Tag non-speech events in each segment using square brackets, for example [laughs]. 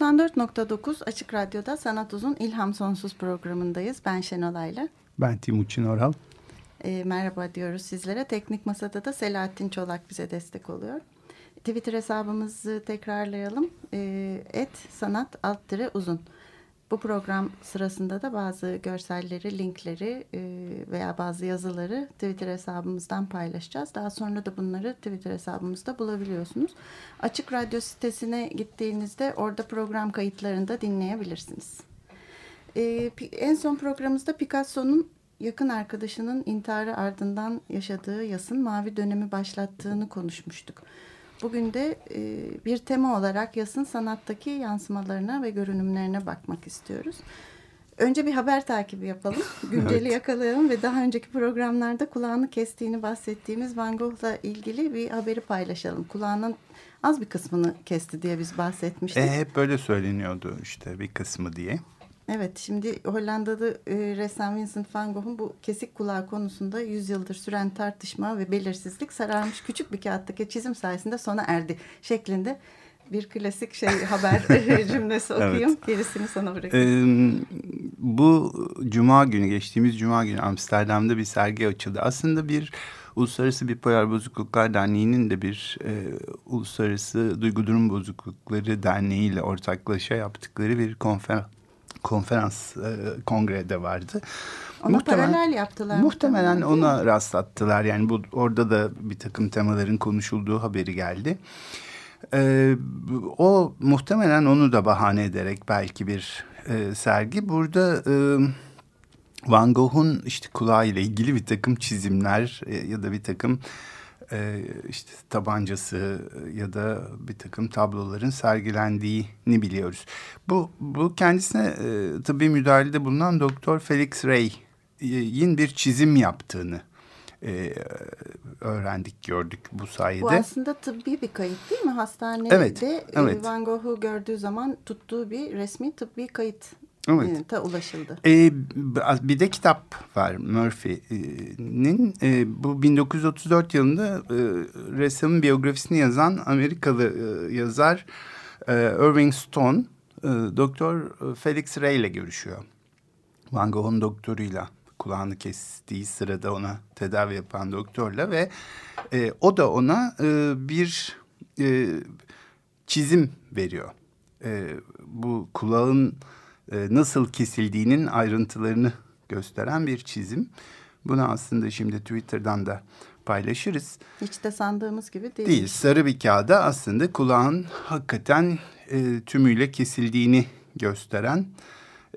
94.9 Açık Radyo'da Sanat Uzun İlham Sonsuz programındayız. Ben Şenol Ayla. Ben Timuçin Oral. E, merhaba diyoruz sizlere. Teknik Masa'da da Selahattin Çolak bize destek oluyor. Twitter hesabımızı tekrarlayalım. E, et sanat alt uzun. Bu program sırasında da bazı görselleri, linkleri e, veya bazı yazıları Twitter hesabımızdan paylaşacağız. Daha sonra da bunları Twitter hesabımızda bulabiliyorsunuz. Açık Radyo sitesine gittiğinizde orada program kayıtlarını da dinleyebilirsiniz. E, en son programımızda Picasso'nun yakın arkadaşının intiharı ardından yaşadığı yasın mavi dönemi başlattığını konuşmuştuk. Bugün de e, bir tema olarak yasın sanattaki yansımalarına ve görünümlerine bakmak istiyoruz. Önce bir haber takibi yapalım. [laughs] Günceli evet. yakalayalım ve daha önceki programlarda kulağını kestiğini bahsettiğimiz Van Gogh'la ilgili bir haberi paylaşalım. Kulağının az bir kısmını kesti diye biz bahsetmiştik. E, hep böyle söyleniyordu işte bir kısmı diye. Evet şimdi Hollandalı e, ressam Vincent van Gogh'un bu kesik kulağı konusunda yüzyıldır süren tartışma ve belirsizlik sararmış küçük bir kağıttaki çizim sayesinde sona erdi şeklinde bir klasik şey [laughs] haber [laughs] cümlesi okuyayım. Evet. Gerisini sana bırakayım. Ee, bu cuma günü geçtiğimiz cuma günü Amsterdam'da bir sergi açıldı. Aslında bir Uluslararası Bipolar Bozukluklar Derneği'nin de bir e, Uluslararası Duygu Durum Bozuklukları Derneği ile ortaklaşa yaptıkları bir konferans konferans e, kongrede vardı. Ona muhtemelen, paralel yaptılar. Muhtemelen ona rastlattılar. Yani bu orada da bir takım temaların konuşulduğu haberi geldi. Ee, o muhtemelen onu da bahane ederek belki bir e, sergi. Burada e, Van Gogh'un işte kulağıyla ilgili bir takım çizimler e, ya da bir takım e, işte tabancası ya da bir takım tabloların sergilendiğini biliyoruz. Bu, bu kendisine e, tıbbi müdahalede bulunan Doktor Felix Ray'in bir çizim yaptığını e, öğrendik, gördük bu sayede. Bu aslında tıbbi bir kayıt değil mi? Hastanede evet, evet. Van Gogh'u gördüğü zaman tuttuğu bir resmi tıbbi kayıt Evet. Ta ulaşıldı. Ee, bir de kitap var Murphy'nin. E, bu 1934 yılında e, ressamın biyografisini yazan Amerikalı e, yazar e, Irving Stone, e, Doktor Felix Ray ile görüşüyor. Van Gogh'un doktoruyla kulağını kestiği sırada ona tedavi yapan doktorla ve e, o da ona e, bir e, çizim veriyor. E, bu kulağın e, nasıl kesildiğinin ayrıntılarını gösteren bir çizim. Bunu aslında şimdi Twitter'dan da paylaşırız. Hiç de sandığımız gibi değil. Değil. Sarı bir kağıda aslında kulağın hakikaten e, tümüyle kesildiğini gösteren.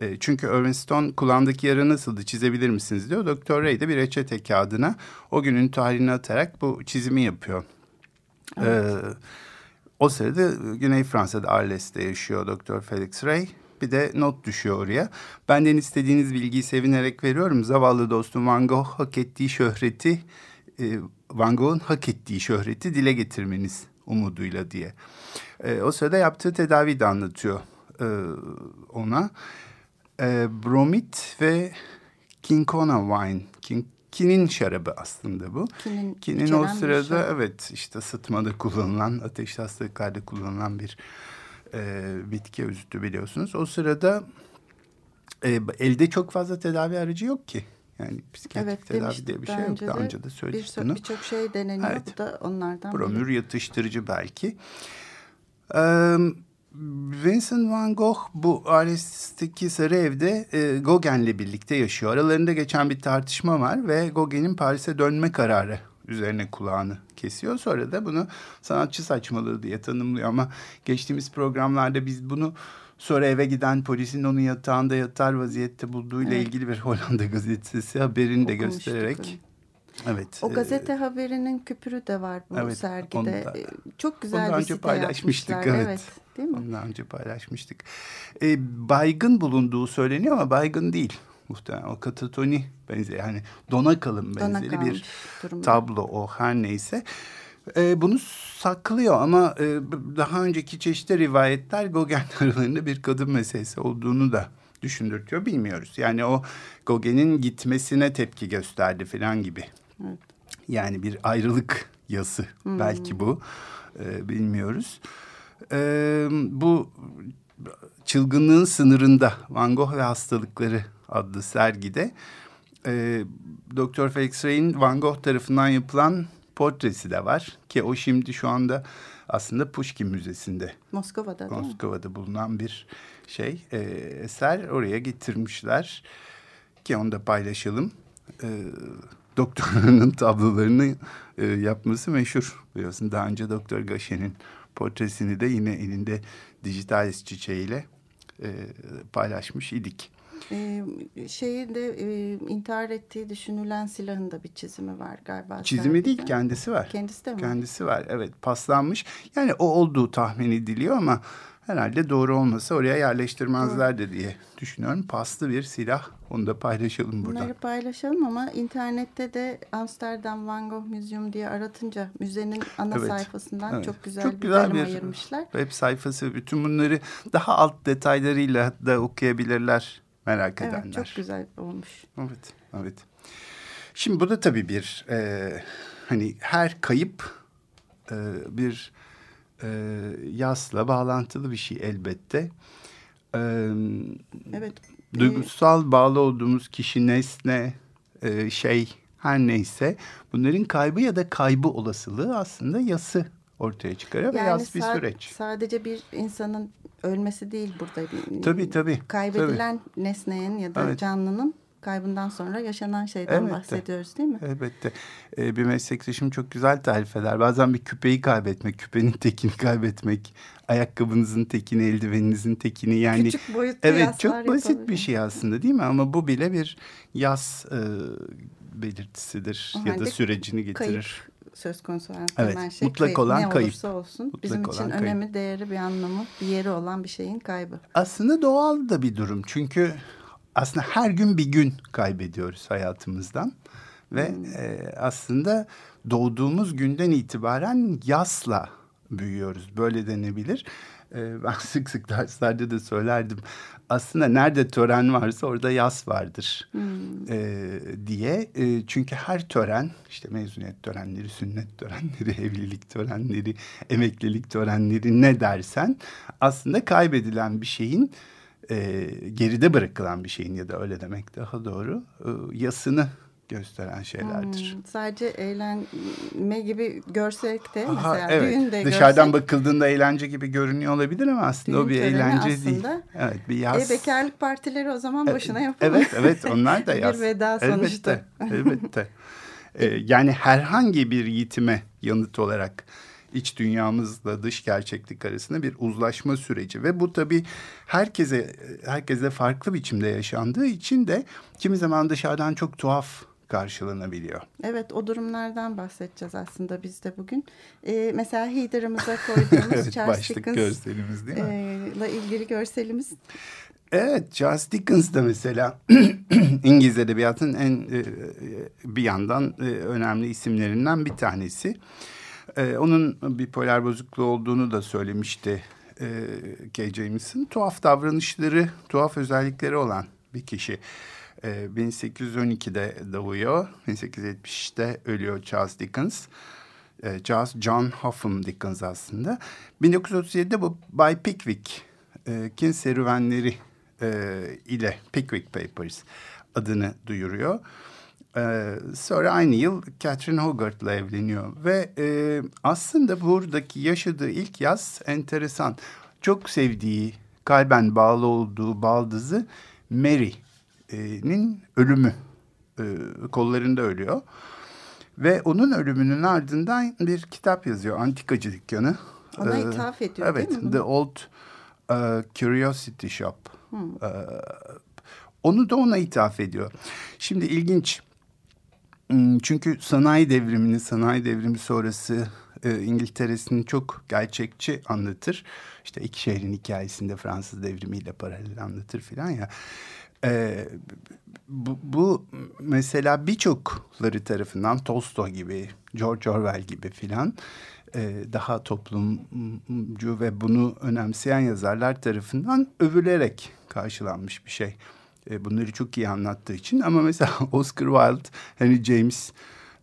E, çünkü Irving Stone kulağındaki yara nasıldı çizebilir misiniz diyor. Doktor Ray de bir reçete kağıdına o günün tarihini atarak bu çizimi yapıyor. Evet. E, o sırada Güney Fransa'da Arles'te yaşıyor Doktor Felix Ray bir de not düşüyor oraya. Benden istediğiniz bilgiyi sevinerek veriyorum. Zavallı dostum Van Gogh hak ettiği şöhreti, e, Van Gogh'un hak ettiği şöhreti dile getirmeniz umuduyla diye. E, o sırada yaptığı tedavi de anlatıyor e, ona. E, bromit ve Kinkona wine. King, Kinin şarabı aslında bu. Kinin, Kinin o sırada evet işte sıtmada kullanılan, ateş hastalıklarda kullanılan bir e, bitki özütü biliyorsunuz. O sırada e, elde çok fazla tedavi aracı yok ki. Yani psikiyatrik evet, tedavi diye bir şey yok. Daha önce de söyledik bunu. Birçok şey deneniyor. Evet. Bu da onlardan Bromür biri. yatıştırıcı belki. Ee, Vincent van Gogh bu ailesindeki sarı evde e, Gauguin'le birlikte yaşıyor. Aralarında geçen bir tartışma var ve Gauguin'in Paris'e dönme kararı üzerine kulağını kesiyor. Sonra da bunu sanatçı saçmalığı diye tanımlıyor ama geçtiğimiz programlarda biz bunu sonra eve giden polisin onu yatağında yatar vaziyette bulduğuyla evet. ilgili bir Hollanda gazetesi haberini de göstererek Evet. O e, gazete haberinin küpürü de var bu Evet, sergide. da- E, Çok güzel Ondan bir önce paylaşmıştık, yapmışlar. evet. evet. Değil mi? Ondan önce paylaşmıştık. E, baygın bulunduğu söyleniyor ama baygın değil. Muhtemelen o katatoni benzeri yani dona kalın benzeri bir durumda. tablo o her neyse. E, bunu saklıyor ama e, daha önceki çeşitli rivayetler Gauguin [laughs] aralarında bir kadın meselesi olduğunu da düşündürtüyor bilmiyoruz. Yani o Gauguin'in gitmesine tepki gösterdi falan gibi. Evet. Yani bir ayrılık yası belki bu E, bilmiyoruz. E, bu çılgınlığın sınırında Van Gogh ve hastalıkları adlı sergide e, Dr. Felix Ray'in Van Gogh tarafından yapılan portresi de var ki o şimdi şu anda aslında Pushkin Müzesi'nde Moskova'da? Moskova'da bulunan bir şey e, eser oraya getirmişler ki onu da paylaşalım. E, doktorunun [laughs] tablolarını e, yapması meşhur biliyorsun. Daha önce Doktor Gaşen'in portresini de yine elinde dijitalis çiçeğiyle e, paylaşmış idik. Ee, şeyi de e, intihar ettiği düşünülen silahın da bir çizimi var galiba. Çizimi değil kendisi var. Kendisi de mi? Kendisi var evet paslanmış. Yani o olduğu tahmin ediliyor ama herhalde doğru olmasa oraya yerleştirmezlerdi diye düşünüyorum. Paslı bir silah onu da paylaşalım burada. Bunları paylaşalım ama internette de Amsterdam Van Gogh Museum diye aratınca müzenin ana Evet, sayfasından evet. çok güzel Çok bir güzel bölüm bir- ayırmışlar. Web sayfası bütün bunları daha alt detaylarıyla da okuyabilirler merak edenler. Evet çok güzel olmuş. Evet, evet. Şimdi bu da tabii bir e, hani her kayıp e, bir e, yasla bağlantılı bir şey elbette. E, Evet. e, duygusal bağlı olduğumuz kişi, nesne, e, şey her neyse bunların kaybı ya da kaybı olasılığı aslında yası ortaya çıkarıyor ve yas bir süreç. Sadece bir insanın ölmesi değil burada. Bir, Tabii, tabii, Kaybedilen nesnenin ya da Evet. canlının kaybından sonra yaşanan şeyden Evet de. bahsediyoruz değil mi? Elbette. Ee, bir meslektaşım çok güzel tarif eder. Bazen bir küpeyi kaybetmek, küpenin tekini kaybetmek, ayakkabınızın tekini, eldiveninizin tekini yani. Küçük boyutlu Evet çok basit bir şey aslında değil mi? Ama bu bile bir yas e, belirtisidir O ya da sürecini getirir. Kayıp söz konusu olan Evet, temel şey. mutlak olan ne kayıp. olursa olsun Mutlak bizim için kayıp. önemi, değeri, bir anlamı, bir yeri olan bir şeyin kaybı. Aslında doğal da bir durum. Çünkü aslında her gün bir gün kaybediyoruz hayatımızdan. Ve e, aslında doğduğumuz günden itibaren yasla büyüyoruz. Böyle denebilir. E, ben [laughs] sık sık derslerde de söylerdim. Aslında nerede tören varsa orada yas vardır e, diye. E, çünkü her tören işte mezuniyet törenleri, sünnet törenleri, [laughs] evlilik törenleri, emeklilik törenleri ne dersen aslında kaybedilen bir şeyin e, geride bırakılan bir şeyin ya da öyle demek daha doğru e, yasını gösteren şeylerdir. Hmm, sadece eğlenme gibi görsek de Aha, mesela evet. düğünde Dışarıdan görsek, bakıldığında eğlence gibi görünüyor olabilir ama aslında o bir eğlence değil. aslında- Evet, bir yaz. E, bekarlık partileri o zaman E, yapılmaz. Evet, evet onlar da [laughs] yaz. bir veda sonuçta. Elbette, elbette. [laughs] E, yani herhangi bir yitime yanıt olarak iç dünyamızla dış gerçeklik arasında bir uzlaşma süreci ve bu tabii herkese herkese farklı biçimde yaşandığı için de kimi zaman dışarıdan çok tuhaf karşılanabiliyor. Evet o durumlardan bahsedeceğiz aslında biz de bugün. Ee, mesela header'ımıza koyduğumuz [laughs] evet, Charles başlık Dickens görselimiz değil mi? e, ile ilgili görselimiz. Evet, Charles Dickens de mesela [clears throat] İngiliz edebiyatının en e, bir yandan e, önemli isimlerinden bir tanesi. E, onun bipolar bozukluğu olduğunu da söylemişti e, K. Jameson. Tuhaf davranışları, tuhaf özellikleri olan bir kişi. E, 1812'de doğuyor, 1870'te ölüyor Charles Dickens. E, Charles John Hopham Dickens aslında. 1937'de bu Bay Pickwick'in serüvenleri e, ile Pickwick Papers adını duyuruyor. E, sonra aynı yıl Catherine Hogarth'la evleniyor ve e, aslında buradaki yaşadığı ilk yaz enteresan. Çok sevdiği, kalben bağlı olduğu baldızı Mary'nin ölümü e, kollarında ölüyor. Ve onun ölümünün ardından bir kitap yazıyor. Antikacı dükkanı. Ona Ee, ithaf ediyor evet, değil mi? The Old uh, Curiosity Shop. Ee, onu da ona ithaf ediyor. Şimdi ilginç. Hmm, çünkü sanayi devrimini, sanayi devrimi sonrası e, İngiltere'sini çok gerçekçi anlatır. İşte iki şehrin hikayesinde Fransız devrimiyle paralel anlatır filan ya. E, bu, bu mesela birçokları tarafından Tolstoy gibi, George Orwell gibi filan e, daha toplumcu ve bunu önemseyen yazarlar tarafından övülerek karşılanmış bir şey. E, bunları çok iyi anlattığı için ama mesela [laughs] Oscar Wilde, Henry James,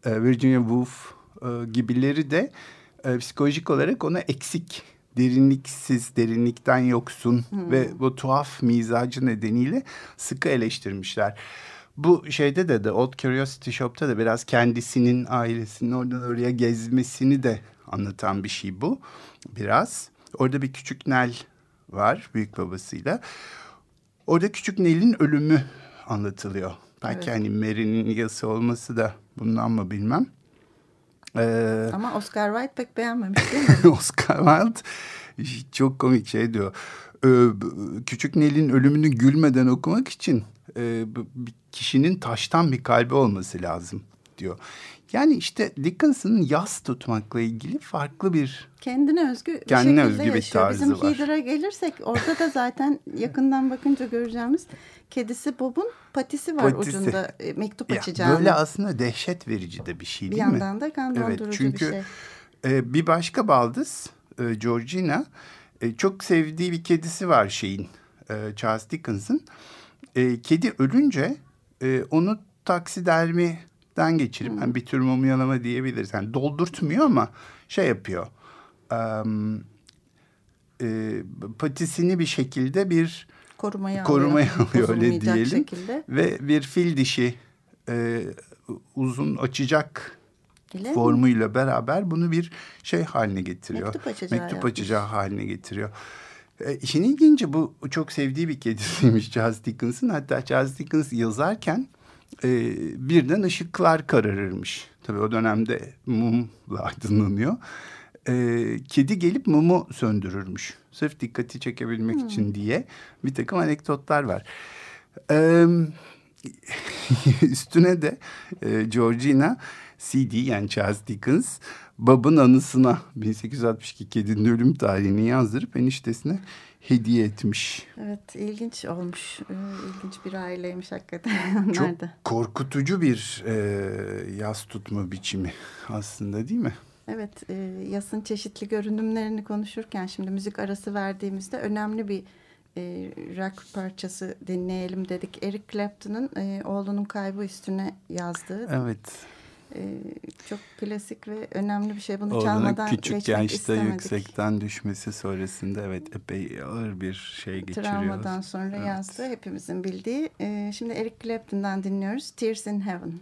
e, Virginia Woolf e, gibileri de e, psikolojik olarak ona eksik, derinliksiz, derinlikten yoksun hmm. ve bu tuhaf mizacı nedeniyle sıkı eleştirmişler. Bu şeyde de de Old Curiosity Shop'ta da biraz kendisinin ailesinin oradan oraya gezmesini de anlatan bir şey bu biraz. Orada bir küçük Nel var büyük babasıyla. Orada küçük Nel'in ölümü anlatılıyor. Belki evet. hani Mary'nin yası olması da bundan mı bilmem. Ee, Ama Oscar Wilde pek beğenmemiş değil mi? [laughs] Oscar Wilde çok komik şey diyor. Ee, küçük Nel'in ölümünü gülmeden okumak için e, kişinin taştan bir kalbi olması lazım diyor. Yani işte Dickens'ın yaz tutmakla ilgili farklı bir kendine özgü kendine bir özgü bir tarzı Bizim var. Bizim gelirsek orada da zaten yakından bakınca göreceğimiz kedisi Bob'un patisi var patisi. ucunda e, mektup açacağını. Böyle aslında dehşet verici de bir şey değil bir mi? Bir yandan da kan evet, çünkü, bir şey. E, bir başka baldız e, Georgina e, çok sevdiği bir kedisi var şeyin e, Charles Dickens'ın. E, kedi ölünce e, onu taksidermiden geçirip hmm. yani bir tür mumyalama diyebiliriz. Yani doldurtmuyor ama şey yapıyor. Um, e, patisini bir şekilde bir korumaya, korumaya alıyor, [laughs] alıyor öyle diyelim. Şekilde. Ve bir fil dişi e, uzun açacak ile formuyla mi? beraber bunu bir şey haline getiriyor. Mektup açacağı, Mektup açacağı haline getiriyor. E, işin ilginci bu çok sevdiği bir kedisiymiş [laughs] Charles Dickens'ın. Hatta Charles Dickens yazarken e, birden ışıklar kararırmış. Tabii o dönemde mumla [laughs] aydınlanıyor. E, kedi gelip mumu söndürürmüş. Sırf dikkati çekebilmek hmm. için diye bir takım anekdotlar var. E, [laughs] üstüne de e, Georgina CD yani Charles Dickens babın anısına 1862 kedinin ölüm tarihini yazdırıp eniştesine hediye etmiş. Evet ilginç olmuş. Ee, ilginç bir aileymiş hakikaten. [laughs] Çok korkutucu bir e, yaz tutma biçimi aslında değil mi? Evet e, yasın çeşitli görünümlerini konuşurken şimdi müzik arası verdiğimizde önemli bir e, rock parçası dinleyelim dedik. Eric Clapton'ın e, oğlunun kaybı üstüne yazdığı. Evet. E, çok klasik ve önemli bir şey. Bunu Oğlunun çalmadan küçük yaşta istemedik. yüksekten düşmesi sonrasında evet epey ağır bir şey geçiriyor. Travmadan sonra evet. yazdığı hepimizin bildiği. E, şimdi Eric Clapton'dan dinliyoruz. Tears in Heaven.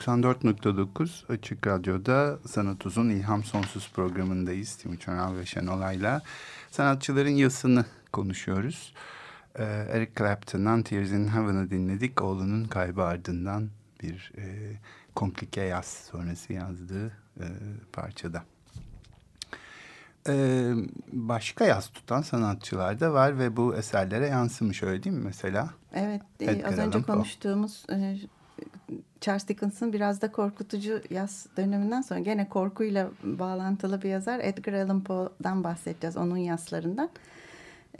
94.9 Açık Radyo'da Sanat Uzun İlham Sonsuz programındayız. Timuçin Önal ve Şenolay'la sanatçıların yasını konuşuyoruz. Ee, Eric Clapton'dan Tears in Heaven'ı dinledik. Oğlunun kaybı ardından bir e, komplike yaz sonrası yazdığı e, parçada. Ee, başka yaz tutan sanatçılar da var ve bu eserlere yansımış öyle değil mi mesela? Evet, Edgar az önce Allan konuştuğumuz e, Charles Dickens'ın biraz da korkutucu yaz döneminden sonra gene korkuyla bağlantılı bir yazar Edgar Allan Poe'dan bahsedeceğiz onun yazlarından.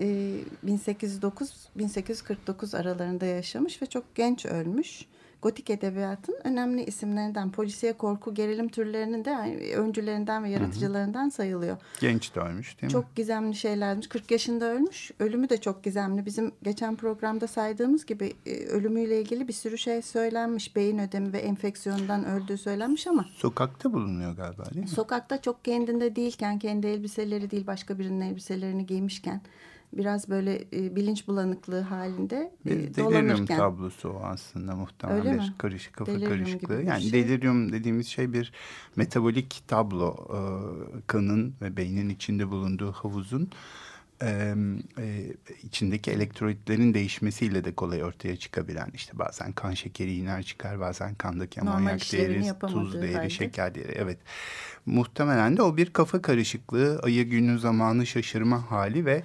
E, 1809-1849 aralarında yaşamış ve çok genç ölmüş. Gotik edebiyatın önemli isimlerinden, polisiye korku, gerilim türlerinin de yani öncülerinden ve yaratıcılarından sayılıyor. Genç de ölmüş değil mi? Çok gizemli şeylermiş. 40 yaşında ölmüş. Ölümü de çok gizemli. Bizim geçen programda saydığımız gibi e, ölümüyle ilgili bir sürü şey söylenmiş. Beyin ödemi ve enfeksiyondan öldüğü söylenmiş ama Sokakta bulunuyor galiba değil mi? sokakta çok kendinde değilken, kendi elbiseleri değil başka birinin elbiselerini giymişken biraz böyle e, bilinç bulanıklığı halinde e, Bir delirium tablosu o aslında muhtemelen Öyle bir mi? karışık kafa Delirium karışıklığı. Yani şey. delirium dediğimiz şey bir metabolik tablo e, kanın ve beynin içinde bulunduğu havuzun e, e, içindeki elektrolitlerin değişmesiyle de kolay ortaya çıkabilen işte bazen kan şekeri iner çıkar bazen kandaki amonyak değeri, tuz değeri, halde. şeker değeri evet. Muhtemelen de o bir kafa karışıklığı, ayı günü zamanı şaşırma hali ve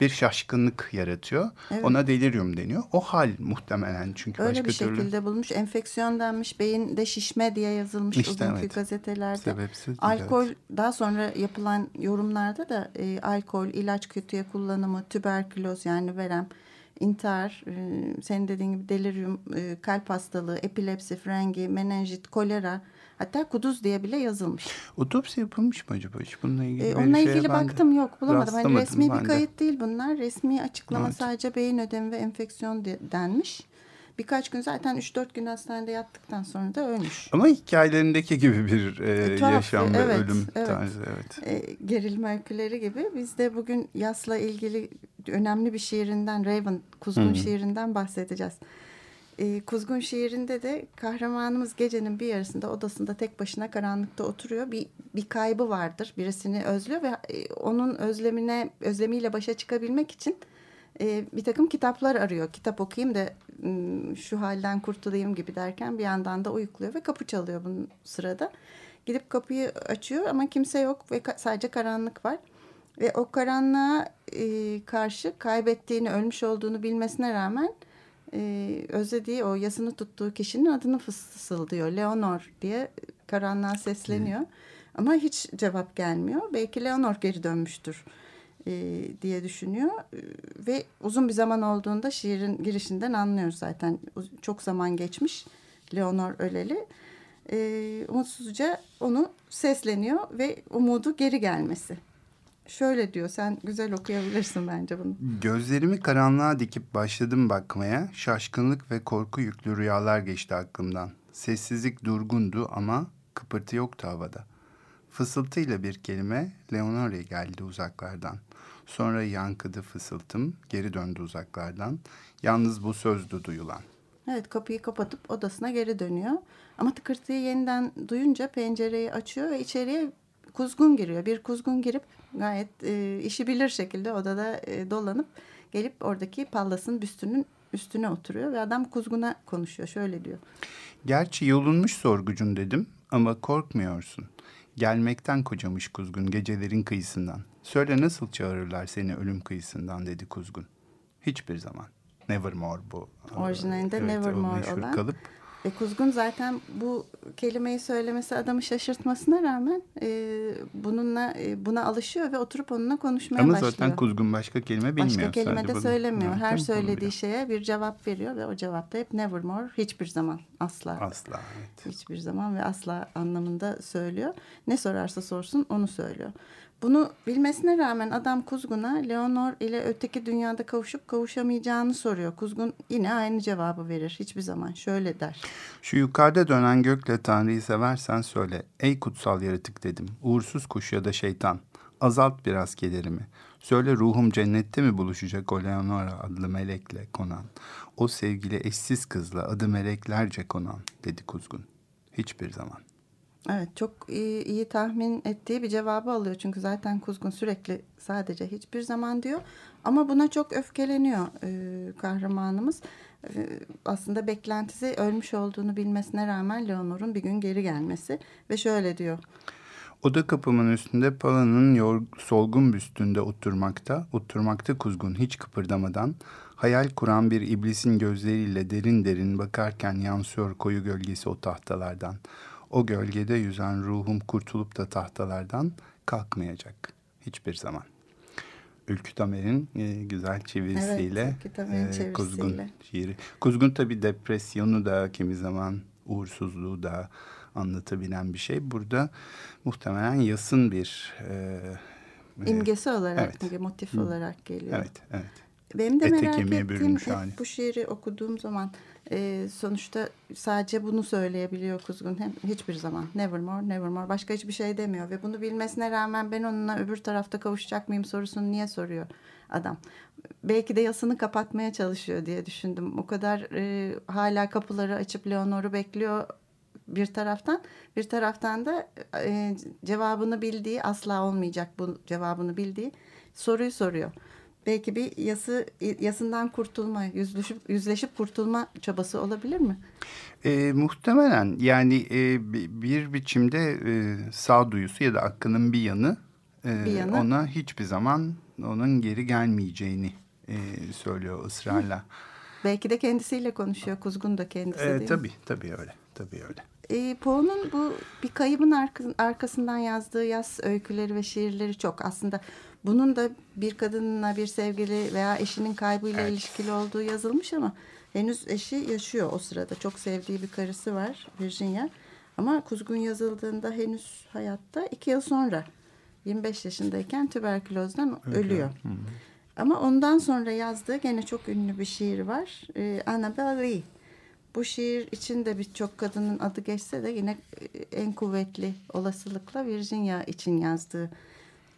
bir şaşkınlık yaratıyor. Evet. Ona delirium deniyor. O hal muhtemelen çünkü Öyle başka bir türlü şekilde bulmuş. Enfeksiyon denmiş, beyinde şişme diye yazılmış İşte uzun evet. gazetelerde. sebepsiz. Alkol evet. daha sonra yapılan yorumlarda da e, alkol, ilaç kötüye kullanımı, tüberküloz yani verem, intihar, e, senin dediğin gibi delirium, e, kalp hastalığı, epilepsi, frengi, menenjit, kolera hatta kuduz diye bile yazılmış. Otopsi yapılmış mı acaba hiç bununla ilgili? E, onunla ilgili de baktım yok bulamadım. Hani resmi bir de. kayıt değil bunlar. Resmi açıklama Evet. sadece beyin ödemi ve enfeksiyon de- denmiş. Birkaç gün zaten 3-4 gün hastanede yattıktan sonra da ölmüş. Ama hikayelerindeki gibi bir e, E, tuhaf, yaşam ve evet, ölüm evet. tarzı. Evet. e, gerilme öyküleri gibi. Biz de bugün yasla ilgili önemli bir şiirinden Raven, Kuzgun Hı. şiirinden bahsedeceğiz. E, Kuzgun şiirinde de kahramanımız gecenin bir yarısında odasında tek başına karanlıkta oturuyor. Bir, bir kaybı vardır. Birisini özlüyor ve e, onun özlemine özlemiyle başa çıkabilmek için e, bir takım kitaplar arıyor. Kitap okuyayım da şu halden kurtulayım gibi derken bir yandan da uyukluyor ve kapı çalıyor bunun sırada. Gidip kapıyı açıyor ama kimse yok ve sadece karanlık var. Ve o karanlığa e, karşı kaybettiğini, ölmüş olduğunu bilmesine rağmen e, özlediği o yasını tuttuğu kişinin adını fısıldıyor. Leonor diye karanlığa sesleniyor. Ama hiç cevap gelmiyor. Belki Leonor geri dönmüştür e, diye düşünüyor. E, Ve uzun bir zaman olduğunda şiirin girişinden anlıyoruz zaten. Çok zaman geçmiş Leonor öleli. E, umutsuzca onu sesleniyor ve umudu geri gelmesi. Şöyle diyor sen güzel okuyabilirsin bence bunu. Gözlerimi karanlığa dikip başladım bakmaya. Şaşkınlık ve korku yüklü rüyalar geçti aklımdan. Sessizlik durgundu ama kıpırtı yoktu havada. Fısıltıyla bir kelime Leonore geldi uzaklardan. Sonra yankıdı fısıltım, geri döndü uzaklardan. Yalnız bu sözdü duyulan. Evet kapıyı kapatıp odasına geri dönüyor. Ama tıkırtıyı yeniden duyunca pencereyi açıyor ve içeriye kuzgun giriyor. Bir kuzgun girip gayet e, işi bilir şekilde odada e, dolanıp gelip oradaki pallasın büstünün üstüne oturuyor ve adam kuzguna konuşuyor. Şöyle diyor. Gerçi yolunmuş sorgucun dedim ama korkmuyorsun. Gelmekten kocamış kuzgun gecelerin kıyısından. Söyle nasıl çağırırlar seni ölüm kıyısından dedi kuzgun. Hiçbir zaman. Nevermore bu. Orijinalinde Evet, Nevermore olan. kalıp. Ve kuzgun zaten bu kelimeyi söylemesi adamı şaşırtmasına rağmen e, bununla e, buna alışıyor ve oturup onunla konuşmaya Ama başlıyor. zaten kuzgun başka kelime bilmiyor. Başka kelime de bunu- söylemiyor. Evet, Her söylediği biliyor. şeye bir cevap veriyor ve o cevap da hep nevermore, hiçbir zaman, asla. Asla evet. Hiçbir zaman ve asla anlamında söylüyor. Ne sorarsa sorsun onu söylüyor. Bunu bilmesine rağmen adam Kuzgun'a Leonor ile öteki dünyada kavuşup kavuşamayacağını soruyor. Kuzgun yine aynı cevabı verir hiçbir zaman. Şöyle der. Şu yukarıda dönen gökle Tanrı'yı seversen söyle. Ey kutsal yaratık dedim. Uğursuz kuş ya da şeytan. Azalt biraz kederimi. Söyle ruhum cennette mi buluşacak o Leonora adlı melekle konan. O sevgili eşsiz kızla adı meleklerce konan dedi kuzgun. Hiçbir zaman. Evet çok iyi, iyi tahmin ettiği bir cevabı alıyor. Çünkü zaten Kuzgun sürekli sadece hiçbir zaman diyor. Ama buna çok öfkeleniyor e, kahramanımız. E, aslında beklentisi ölmüş olduğunu bilmesine rağmen Leonor'un bir gün geri gelmesi. Ve şöyle diyor. Oda kapımın üstünde Pala'nın solgun büstünde oturmakta, oturmakta kuzgun hiç kıpırdamadan, hayal kuran bir iblisin gözleriyle derin derin bakarken yansıyor koyu gölgesi o tahtalardan. O gölgede yüzen ruhum kurtulup da tahtalardan kalkmayacak hiçbir zaman. Ülkü Tamer'in e, güzel çevirisiyle, evet, e, Kuzgun şiiri. Kuzgun tabi depresyonu da kimi zaman uğursuzluğu da anlatabilen bir şey. Burada muhtemelen yasın bir... E, imgesi olarak, evet. motif Hı. olarak geliyor. Evet, evet. Benim de Ete merak ettiğim hep bu şiiri okuduğum zaman e, sonuçta sadece bunu söyleyebiliyor Kuzgun. Hem, hiçbir zaman nevermore, nevermore başka hiçbir şey demiyor. Ve bunu bilmesine rağmen ben onunla öbür tarafta kavuşacak mıyım sorusunu niye soruyor adam. Belki de yasını kapatmaya çalışıyor diye düşündüm. O kadar e, hala kapıları açıp Leonor'u bekliyor bir taraftan. Bir taraftan da e, cevabını bildiği asla olmayacak bu cevabını bildiği soruyu soruyor belki bir yası yasından kurtulma, yüzleşip, yüzleşip kurtulma çabası olabilir mi? E, muhtemelen yani e, bir biçimde e, sağduyusu ya da aklının bir yanı, e, bir yanı ona hiçbir zaman onun geri gelmeyeceğini e, söylüyor ısrarla. Belki de kendisiyle konuşuyor. Kuzgun da kendisi e, değil Tabii tabii öyle. Tabii öyle. E, Poe'nun bu bir kaybın arkasından yazdığı yaz öyküleri ve şiirleri çok. Aslında bunun da bir kadınla bir sevgili veya eşinin kaybıyla evet. ilişkili olduğu yazılmış ama henüz eşi yaşıyor o sırada. Çok sevdiği bir karısı var Virginia. Ama Kuzgun yazıldığında henüz hayatta iki yıl sonra 25 yaşındayken tüberkülozdan Öyle. ölüyor. Hı Ama ondan sonra yazdığı gene çok ünlü bir şiir var. Ee, Annabel Lee. Bu şiir içinde birçok kadının adı geçse de yine e, en kuvvetli olasılıkla Virginia için yazdığı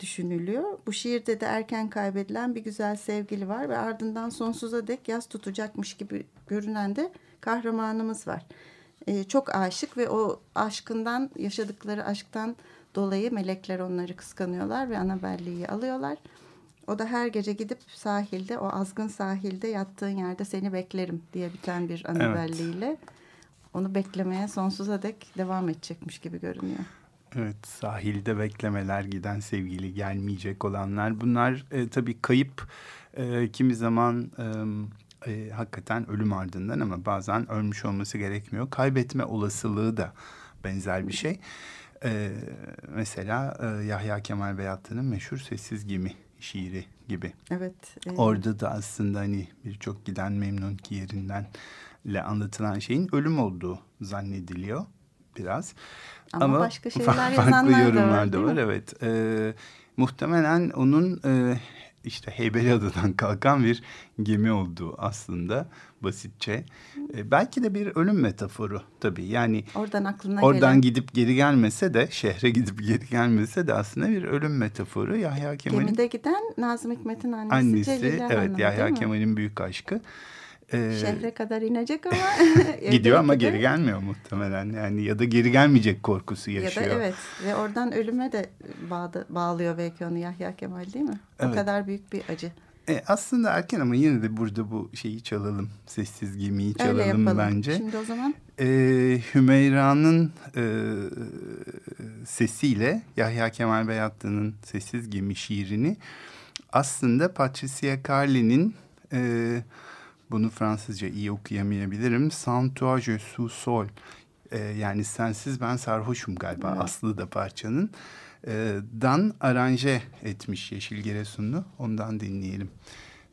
düşünülüyor. Bu şiirde de erken kaybedilen bir güzel sevgili var ve ardından sonsuza dek yaz tutacakmış gibi görünen de kahramanımız var. Ee, çok aşık ve o aşkından yaşadıkları aşktan dolayı melekler onları kıskanıyorlar ve Annabelle'yi alıyorlar. O da her gece gidip sahilde o azgın sahilde yattığın yerde seni beklerim diye biten bir Annabelle evet. onu beklemeye sonsuza dek devam edecekmiş gibi görünüyor. Evet sahilde beklemeler giden sevgili gelmeyecek olanlar bunlar e, tabii kayıp e, kimi zaman e, e, hakikaten ölüm ardından ama bazen ölmüş olması gerekmiyor. Kaybetme olasılığı da benzer bir şey. E, mesela e, Yahya Kemal Beyatlı'nın meşhur Sessiz Gemi şiiri gibi. Evet. E... Orada da aslında hani birçok giden memnun ki yerinden ile anlatılan şeyin ölüm olduğu zannediliyor biraz. Ama, Ama başka şeyler farklı yorumlar da var. var evet. E, muhtemelen onun e, işte Heybeliada'dan [laughs] kalkan bir gemi olduğu aslında basitçe. E, belki de bir ölüm metaforu tabii. Yani oradan aklına oradan gelen. gidip geri gelmese de şehre gidip geri gelmese de aslında bir ölüm metaforu. Yahya Kemal'in Gemide giden Nazım Hikmet'in annesi, annesi Celile evet Hanım, Yahya Kemal'in büyük aşkı. Ee, Şehre kadar inecek ama [laughs] gidiyor ama geri gelmiyor muhtemelen yani ya da geri gelmeyecek korkusu yaşıyor. Ya da evet ve oradan ölüme de bağdı, bağlıyor belki onu Yahya Kemal değil mi? Evet. O kadar büyük bir acı. E, aslında erken ama yine de burada bu şeyi çalalım. Sessiz gemiyi çalalım Öyle yapalım. bence. Şimdi o zaman. E, Hümeyra'nın e, sesiyle Yahya Kemal Beyatlı'nın Sessiz Gemi şiirini aslında Patricia Carly'nin... E, bunu Fransızca iyi okuyamayabilirim. Sans toi je suis sol. E, yani sensiz ben sarhoşum galiba evet. aslı da parçanın. E, dan aranje etmiş Yeşil Giresunlu. Ondan dinleyelim.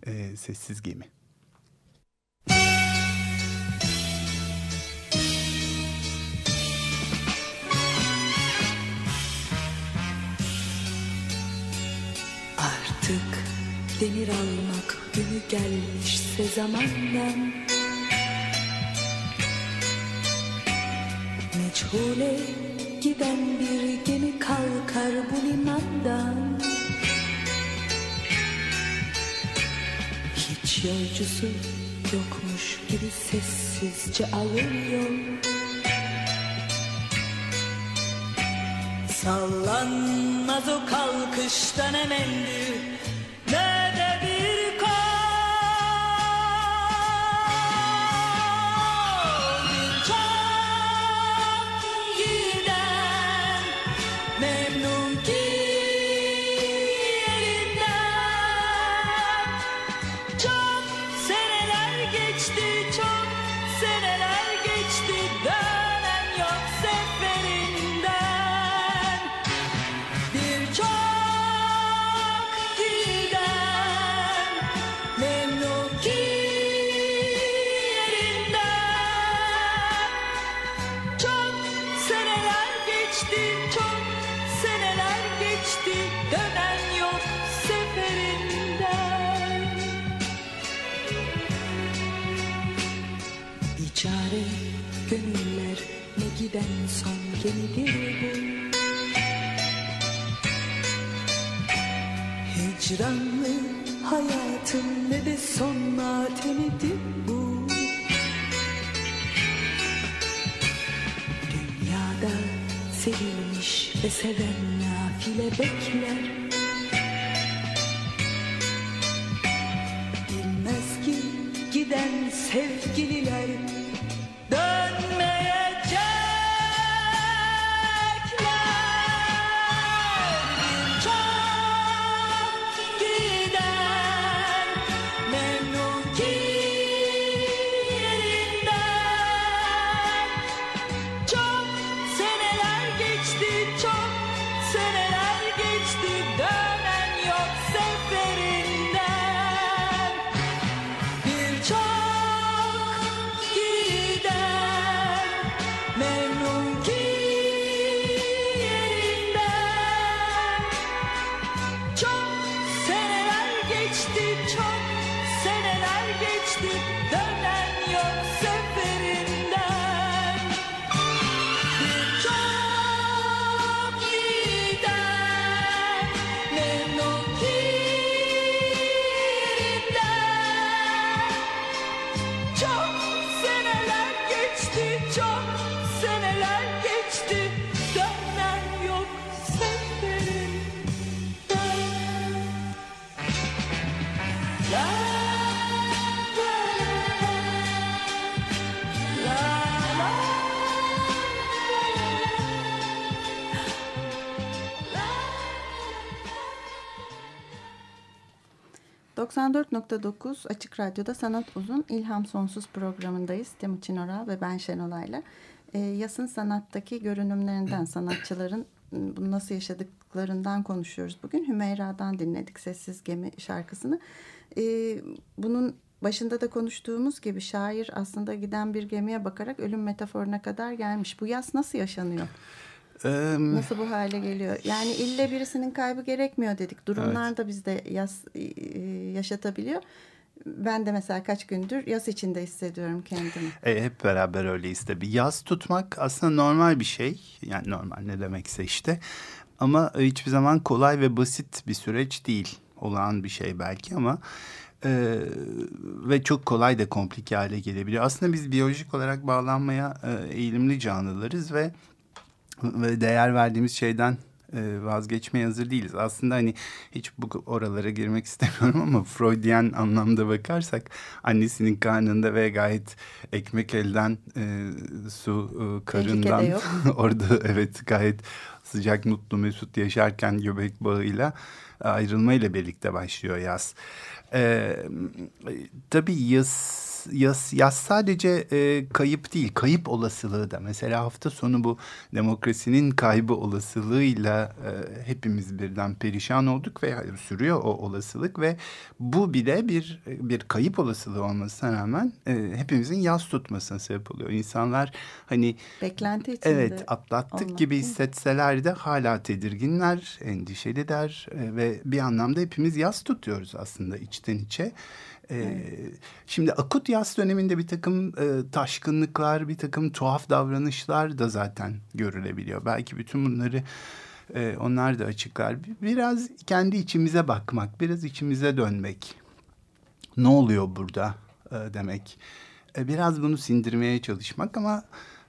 E, Sessiz Gemi. demir almak günü gelmişse zamandan Meçhule giden bir gemi kalkar bu limandan. Hiç yolcusu yokmuş gibi sessizce alır yol Sallanmaz o kalkışta ne ne giden son gemidir bu. Hicranlı hayatın ne de son matemidir bu. Dünyada sevilmiş ve seven nafile bekler 94.9 Açık Radyo'da Sanat Uzun İlham Sonsuz programındayız. Timuçin Oral ve ben Şenolay'la. E, yasın sanattaki görünümlerinden, sanatçıların m, bunu nasıl yaşadıklarından konuşuyoruz bugün. Hümeyra'dan dinledik Sessiz Gemi şarkısını. E, bunun başında da konuştuğumuz gibi şair aslında giden bir gemiye bakarak ölüm metaforuna kadar gelmiş. Bu yas nasıl yaşanıyor? Nasıl bu hale geliyor? Yani ille birisinin kaybı gerekmiyor dedik. Durumlar da bizde yas e, yaşatabiliyor. Ben de mesela kaç gündür yas içinde hissediyorum kendimi. E, hep beraber öyleyiz tabii. Yaz tutmak aslında normal bir şey. Yani normal ne demekse işte. Ama hiçbir zaman kolay ve basit bir süreç değil. Olağan bir şey belki ama... e, ve çok kolay da komplike hale gelebiliyor. Aslında biz biyolojik olarak bağlanmaya e, eğilimli canlılarız ve değer verdiğimiz şeyden e, vazgeçmeye hazır değiliz. Aslında hani hiç bu oralara girmek [laughs] istemiyorum ama Freudian anlamda bakarsak annesinin karnında ve gayet ekmek elden e, su e, karından [laughs] orada evet gayet sıcak mutlu mesut yaşarken göbek bağıyla ayrılmayla birlikte başlıyor yaz. E, tabii yaz yaz, yaz sadece e, kayıp değil, kayıp olasılığı da. Mesela hafta sonu bu demokrasinin kaybı olasılığıyla e, hepimiz birden perişan olduk ve sürüyor o olasılık ve bu bile bir bir kayıp olasılığı olmasına rağmen e, hepimizin yaz tutmasına sebep oluyor. İnsanlar hani Beklenti içinde. Evet atlattık olmak, gibi hissetseler de hala tedirginler, endişeliler e, ve bir anlamda hepimiz yaz tutuyoruz aslında içten içe. E, Şimdi akut yaz döneminde bir takım e, taşkınlıklar, bir takım tuhaf davranışlar da zaten görülebiliyor. Belki bütün bunları e, onlar da açıklar. Bir- Biraz kendi içimize bakmak, biraz içimize dönmek. Ne oluyor burada e, demek. E, biraz bunu sindirmeye çalışmak ama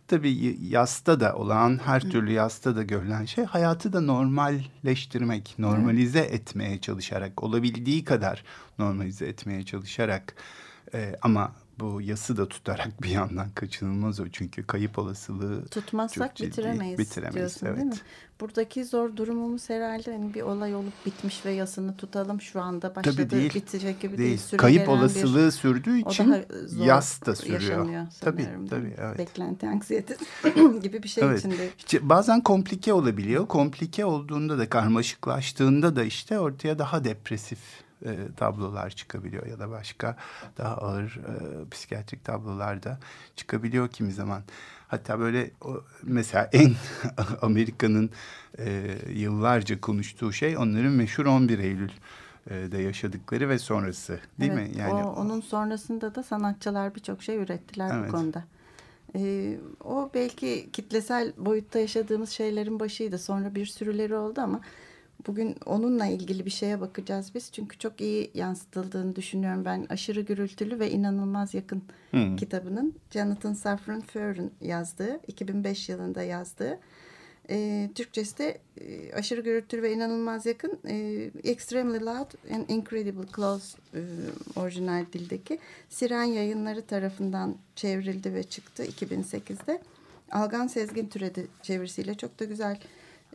tabii yasta da olan, her türlü yasta da görülen şey hayatı da normalleştirmek, normalize etmeye çalışarak, olabildiği kadar normalize etmeye çalışarak e, ama bu yası da tutarak [laughs] bir yandan kaçınılmaz o çünkü kayıp olasılığı Tutmazsak çok ciddi. bitiremeyiz, Bitiremeyiz, diyorsun evet. değil mi? Buradaki zor durumumuz herhalde hani bir olay olup bitmiş ve yasını tutalım şu anda başladı Tabii değil. bitecek gibi değil. değil. Kayıp gelen bir- olasılığı sürdüğü için yas da sürüyor. Tabii tabii evet. Beklenti anksiyetesi [coughs] gibi bir şey Evet. içinde. İşte bazen komplike olabiliyor. Komplike olduğunda da karmaşıklaştığında da işte ortaya daha depresif e, tablolar çıkabiliyor ya da başka daha ağır e, psikiyatrik tablolar da çıkabiliyor kimi zaman. Hatta böyle o, mesela en [laughs] Amerika'nın e, yıllarca konuştuğu şey onların meşhur 11 Eylül e, de yaşadıkları ve sonrası değil evet, mi? Yani o, onun sonrasında da sanatçılar birçok şey ürettiler Evet. bu konuda. Ee, o belki kitlesel boyutta yaşadığımız şeylerin başıydı. Sonra bir sürüleri oldu ama bugün onunla ilgili bir şeye bakacağız biz. Çünkü çok iyi yansıtıldığını düşünüyorum ben. Aşırı gürültülü ve inanılmaz yakın Hmm. kitabının Jonathan Safran Foer'ın yazdığı, 2005 yılında yazdığı. E, Türkçesi de e, aşırı gürültülü ve inanılmaz yakın. E, Extremely Loud and Incredible Close e, orijinal dildeki Siren yayınları tarafından çevrildi ve çıktı 2008'de. Algan Sezgin Türedi çevirisiyle çok da güzel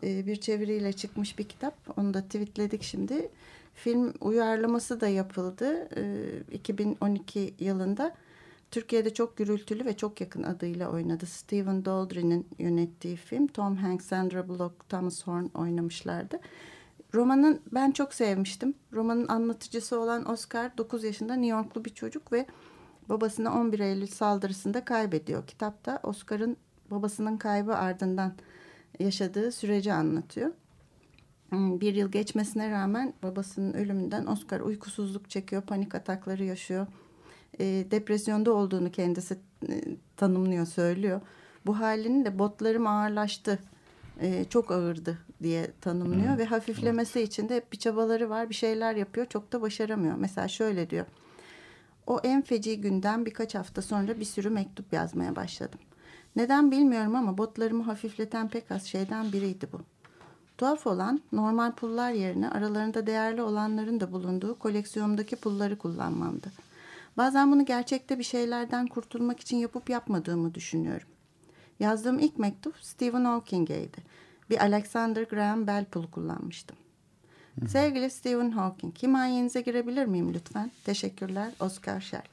e, bir çeviriyle çıkmış bir kitap. Onu da tweetledik şimdi. Film uyarlaması da yapıldı e, 2012 yılında. Türkiye'de çok gürültülü ve çok yakın adıyla oynadı. Stephen Daldry'nin yönettiği film. Tom Hanks, Sandra Bullock, Thomas Horn oynamışlardı. Romanın ben çok sevmiştim. Romanın anlatıcısı olan Oscar 9 yaşında New Yorklu bir çocuk ve babasını 11 Eylül saldırısında kaybediyor. Kitapta Oscar'ın babasının kaybı ardından yaşadığı süreci anlatıyor. Hmm, Bir yıl geçmesine rağmen babasının ölümünden Oscar uykusuzluk çekiyor, panik atakları yaşıyor. E, depresyonda olduğunu kendisi e, tanımlıyor, söylüyor. Bu halinin de botlarım ağırlaştı, e, çok ağırdı diye tanımlıyor ve hafiflemesi için de hep bir çabaları var, bir şeyler yapıyor, çok da başaramıyor. Mesela şöyle diyor. O en feci günden birkaç hafta sonra bir sürü mektup yazmaya başladım. Neden bilmiyorum ama botlarımı hafifleten pek az şeyden biriydi bu. Tuhaf olan normal pullar yerine aralarında değerli olanların da bulunduğu koleksiyonumdaki pulları kullanmamdı. Bazen bunu gerçekte bir şeylerden kurtulmak için yapıp yapmadığımı düşünüyorum. Yazdığım ilk mektup Stephen Hawking'eydi. Bir Alexander Graham Bell pulu kullanmıştım. Sevgili Stephen Hawking, himayenize girebilir miyim lütfen? Teşekkürler, Oscar Shell.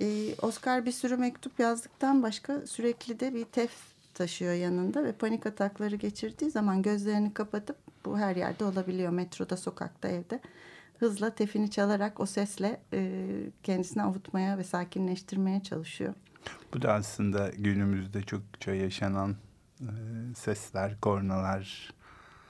Ee, Oscar bir sürü mektup yazdıktan başka sürekli de bir tef taşıyor yanında ve panik atakları geçirdiği zaman gözlerini kapatıp bu her yerde olabiliyor metroda, sokakta, evde. Hızla tefini çalarak o sesle e, kendisini avutmaya ve sakinleştirmeye çalışıyor. Bu da aslında günümüzde çokça yaşanan e, sesler, kornalar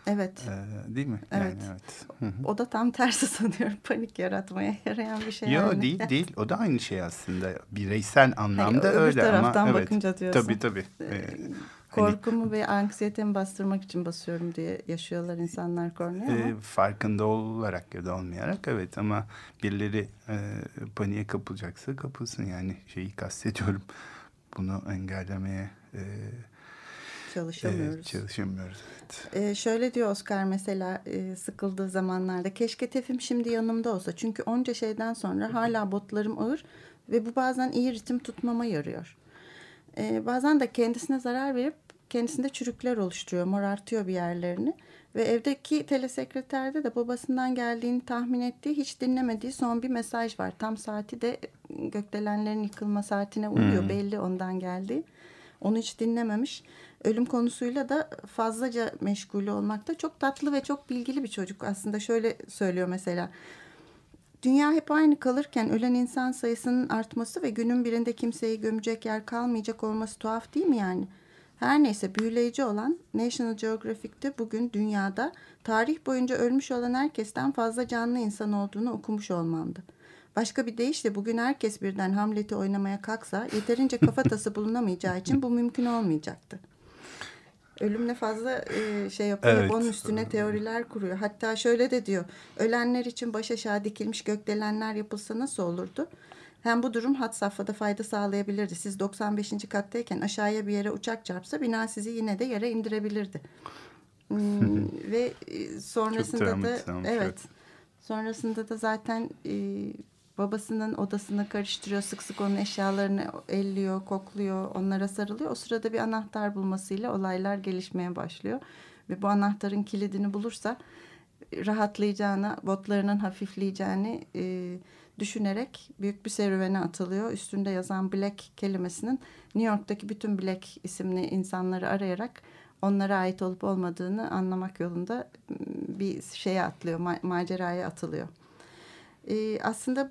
Evet. e, değil mi? Evet. Yani evet. O da tam tersi [laughs] sanıyorum. Panik yaratmaya yarayan bir şey. Yo yani. değil değil. O da aynı şey aslında. Bireysel anlamda öbür öyle ama taraftan evet. bakınca diyorsun. Tabii tabii. Ee, hani, Korkumu ve anksiyetemi bastırmak için basıyorum diye yaşıyorlar insanlar kornaya ama. e, farkında olarak ya da olmayarak evet ama birileri e, paniğe kapılacaksa kapılsın yani şeyi kastediyorum. Bunu engellemeye e, çalışamıyoruz. e, çalışamıyoruz. Evet. Ee, şöyle diyor Oscar mesela e, sıkıldığı zamanlarda keşke tefim şimdi yanımda olsa çünkü onca şeyden sonra hala botlarım ağır ve bu bazen iyi ritim tutmama yarıyor. Ee, bazen de kendisine zarar verip kendisinde çürükler oluşturuyor, morartıyor bir yerlerini Ve evdeki telesekreterde de babasından geldiğini tahmin ettiği hiç dinlemediği son bir mesaj var. Tam saati de gökdelenlerin yıkılma saatine uyuyor belli ondan geldi. Onu hiç dinlememiş. Ölüm konusuyla da fazlaca meşgul olmakta. Çok tatlı ve çok bilgili bir çocuk aslında. Şöyle söylüyor mesela. Dünya hep aynı kalırken ölen insan sayısının artması ve günün birinde kimseyi gömecek yer kalmayacak olması tuhaf değil mi yani? Her neyse büyüleyici olan National Geographic'te bugün dünyada tarih boyunca ölmüş olan herkesten fazla canlı insan olduğunu okumuş olmamdı. Başka bir deyişle bugün herkes birden Hamlet'i oynamaya kalksa yeterince kafatası bulunamayacağı için bu mümkün olmayacaktı. Ölümle fazla e, şey yapıyor. Evet. Onun üstüne teoriler kuruyor. Hatta şöyle de diyor. Ölenler için baş aşağı dikilmiş gökdelenler yapılsa nasıl olurdu? Hem bu durum hat safhada fayda sağlayabilirdi. Siz 95. kattayken aşağıya bir yere uçak çarpsa bina sizi yine de yere indirebilirdi. Hmm, [laughs] ve e, sonrasında da evet. evet. Sonrasında da zaten e, babasının odasını karıştırıyor. Sık sık onun eşyalarını elliyor, kokluyor, onlara sarılıyor. O sırada bir anahtar bulmasıyla olaylar gelişmeye başlıyor. Ve bu anahtarın kilidini bulursa rahatlayacağını, botlarının hafifleyeceğini e, düşünerek büyük bir serüvene atılıyor. Üstünde yazan Black kelimesinin New York'taki bütün Black isimli insanları arayarak onlara ait olup olmadığını anlamak yolunda bir şeye atlıyor, ma- maceraya atılıyor. Ee, aslında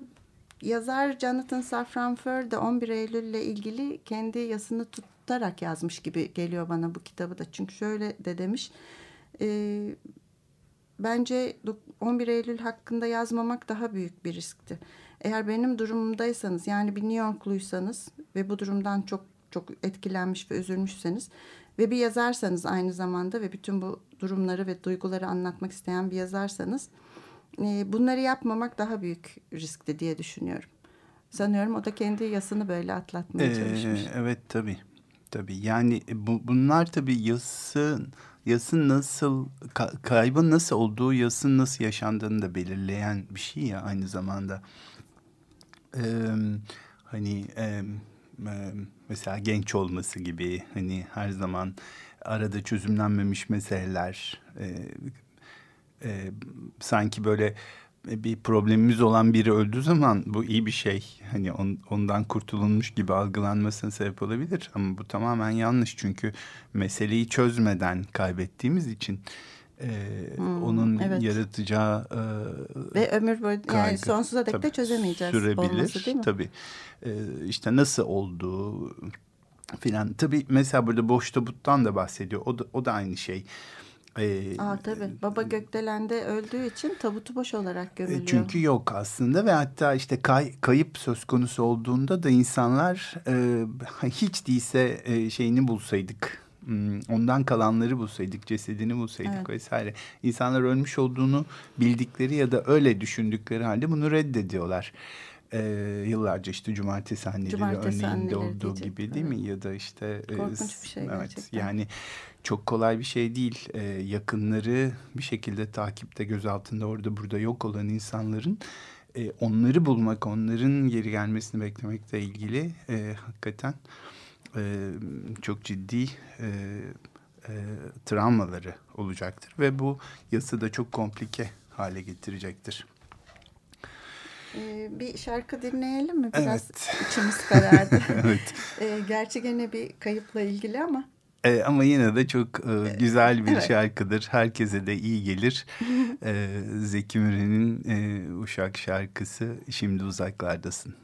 yazar Jonathan Safran de 11 Eylül ile ilgili kendi yazısını tutarak yazmış gibi geliyor bana bu kitabı da. Çünkü şöyle de demiş. Ee, bence do- 11 Eylül hakkında yazmamak daha büyük bir riskti. Eğer benim durumumdaysanız yani bir New Yorkluysanız ve bu durumdan çok çok etkilenmiş ve üzülmüşseniz ve bir yazarsanız aynı zamanda ve bütün bu durumları ve duyguları anlatmak isteyen bir yazarsanız e, bunları yapmamak daha büyük riskti diye düşünüyorum. Sanıyorum o da kendi yasını böyle atlatmaya Ee, çalışmış. evet tabii. Tabii yani bu, bunlar tabii yasın yasın nasıl ka- kaybın nasıl olduğu yasın nasıl yaşandığını da belirleyen bir şey ya aynı zamanda. Ee, hani em, mesela genç olması gibi hani her zaman arada çözümlenmemiş meseleler e, e, sanki böyle bir problemimiz olan biri öldüğü zaman bu iyi bir şey. Hani on, ondan kurtulunmuş gibi algılanmasına sebep olabilir. Ama bu tamamen yanlış çünkü meseleyi çözmeden kaybettiğimiz için e, onun evet. yaratacağı e, Ve ömür boyu yani sonsuza dek de çözemeyeceğiz sürebilir. olması değil mi? Tabii. E, işte nasıl olduğu filan. Tabii mesela burada boş tabuttan da bahsediyor. O da, o da aynı şey. E, Aa, tabii. Baba Gökdelen'de öldüğü için tabutu boş olarak E, gömülüyor. Çünkü yok aslında ve hatta işte kay, kayıp söz konusu olduğunda da insanlar e, hiç değilse e, şeyini bulsaydık. hmm, Ondan kalanları bulsaydık, cesedini bulsaydık Evet. vesaire. İnsanlar ölmüş olduğunu bildikleri ya da öyle düşündükleri halde bunu reddediyorlar. E, yıllarca işte cumartesi anneleri Cumartesi örneğinde anneleri olduğu diyecek, gibi değil mi? Ya da işte Korkunç bir şey evet, gerçekten. Yani çok kolay bir şey değil. E, yakınları bir şekilde takipte göz altında orada burada yok olan insanların e, onları bulmak, onların geri gelmesini beklemekle ilgili e, hakikaten e, çok ciddi e, e, travmaları olacaktır ve bu yası da çok komplike hale getirecektir. Ee, bir şarkı dinleyelim mi? Biraz Evet. içimiz karardı. [laughs] evet. Ee, gerçi gene bir kayıpla ilgili ama E, ama yine de çok e, güzel bir evet. şarkıdır. Herkese de iyi gelir. [laughs] e, Zeki Müren'in e, Uşak şarkısı Şimdi Uzaklardasın.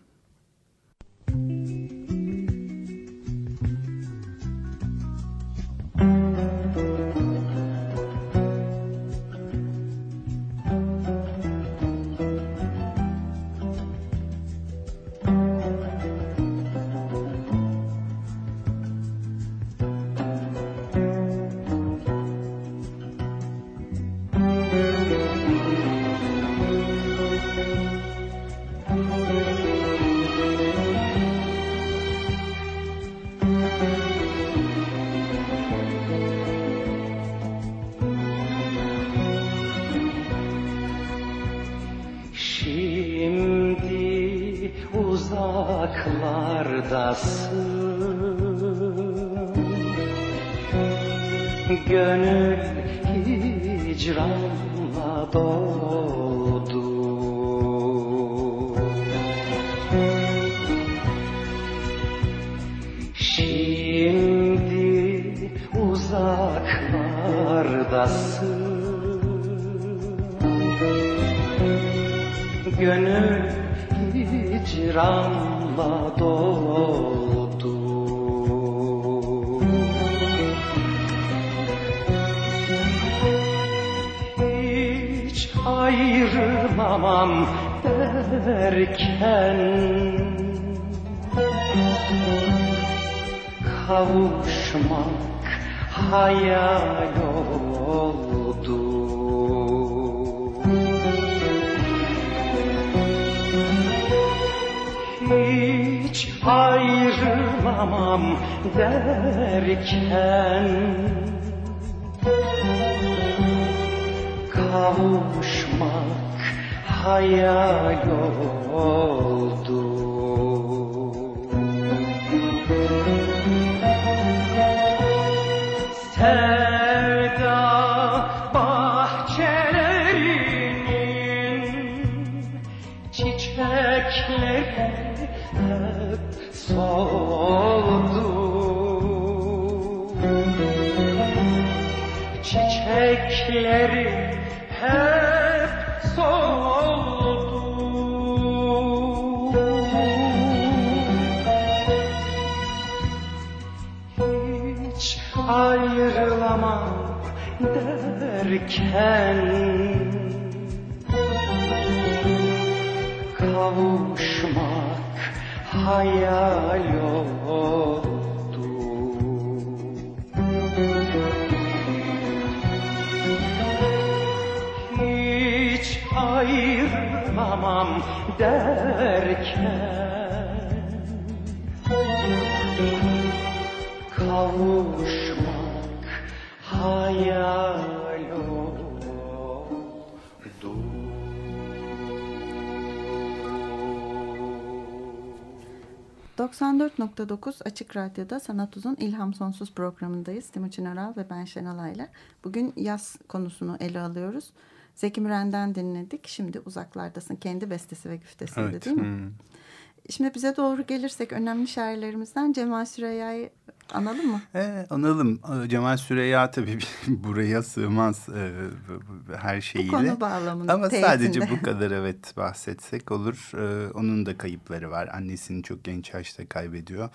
Derken Kavuşmak hayal oldu hiç ayrılamam derken kavuşmak hayal oldu. 94.9 Açık Radyo'da Sanat Uzun İlham Sonsuz programındayız. Timuçin Aral ve ben Şenalay'la. Bugün yaz konusunu ele alıyoruz. Zeki Müren'den dinledik. Şimdi uzaklardasın. Kendi bestesi ve güftesinde Evet. değil mi? hmm. Şimdi bize doğru gelirsek önemli şairlerimizden Cemal Süreyya'yı analım mı? E, analım. Ee, Cemal Süreyya tabii [laughs] buraya sığmaz e, bu- bu- her şeyiyle. konu bağlamında, Ama teyitinde. sadece bu [laughs] kadar evet bahsetsek olur. Ee, onun da kayıpları var. Annesini çok genç yaşta kaybediyor.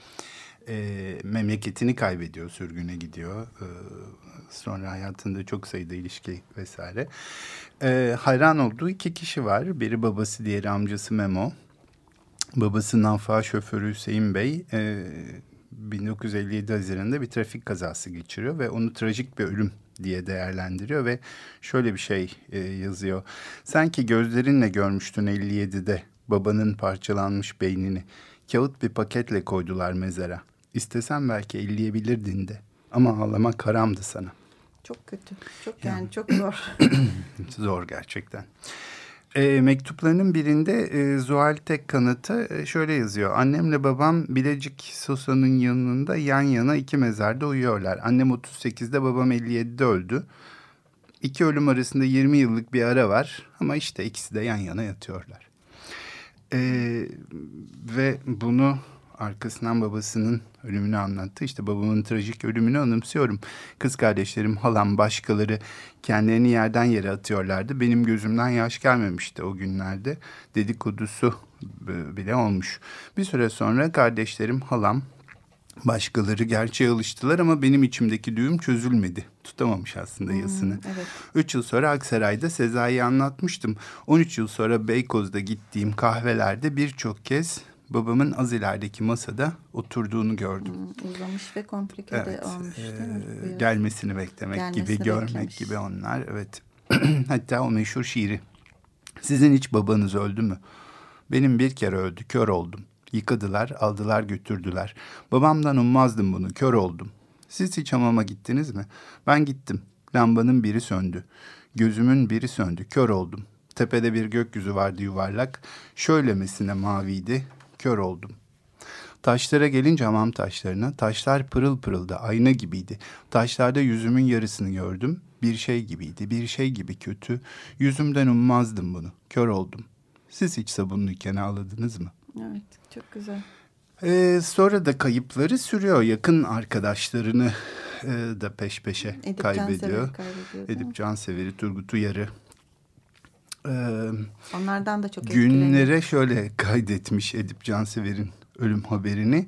Ee, memleketini kaybediyor, sürgüne gidiyor. Ee, sonra hayatında çok sayıda ilişki vesaire. Ee, hayran olduğu iki kişi var. Biri babası, diğeri amcası Memo. Babası Nafa şoförü Hüseyin Bey e, 1957 Haziran'da bir trafik kazası geçiriyor ve onu trajik bir ölüm diye değerlendiriyor ve şöyle bir şey e, yazıyor. Sanki gözlerinle görmüştün 57'de babanın parçalanmış beynini. Kağıt bir paketle koydular mezara. İstesen belki elleyebilirdin de ama ağlamak haramdı sana. Çok kötü. Çok yani çok zor. [clears throat] Zor gerçekten. E, mektuplarının birinde e, Zuhal Tek kanıtı e, şöyle yazıyor. Annemle babam Bilecik Sosa'nın yanında yan yana iki mezarda uyuyorlar. Annem 38'de babam 57'de öldü. İki ölüm arasında 20 yıllık bir ara var ama işte ikisi de yan yana yatıyorlar. E, ve bunu arkasından babasının ölümünü anlattı. İşte babamın trajik ölümünü anımsıyorum. Kız kardeşlerim, halam, başkaları kendilerini yerden yere atıyorlardı. Benim gözümden yaş gelmemişti o günlerde. Dedikodusu b- bile olmuş. Bir süre sonra kardeşlerim, halam, başkaları gerçeğe alıştılar ama benim içimdeki düğüm çözülmedi. Tutamamış aslında yasını. evet. Üç yıl sonra Aksaray'da Sezai'yi anlatmıştım. 13 yıl sonra Beykoz'da gittiğim kahvelerde birçok kez babamın az ilerideki masada oturduğunu gördüm. Hmm, Uzamış ve komplike de Evet, olmuş değil mi? gelmesini beklemek Gelmesini gibi, görmek beklemiş. gibi onlar. Evet. [clears throat] Hatta o meşhur şiiri. Sizin hiç babanız öldü mü? Benim bir kere öldü, kör oldum. Yıkadılar, aldılar, götürdüler. Babamdan ummazdım bunu, kör oldum. Siz hiç hamama gittiniz mi? Ben gittim. Lambanın biri söndü. Gözümün biri söndü, kör oldum. Tepede bir gökyüzü vardı yuvarlak. Şöylemesine maviydi, kör oldum. Taşlara gelince hamam taşlarına, taşlar pırıl pırıldı, ayna gibiydi. Taşlarda yüzümün yarısını gördüm. Bir şey gibiydi, bir şey gibi kötü. Yüzümden ummazdım bunu. Kör oldum. Siz hiç sabunluyken ağladınız mı? Evet çok güzel. Ee, sonra da kayıpları sürüyor. Yakın arkadaşlarını e, da peş peşe Edip kaybediyor. Kaybediyor. Edip Cansever'i, Turgut Uyar'ı. Onlardan da çok günlere şöyle kaydetmiş Edip Cansever'in ölüm haberini.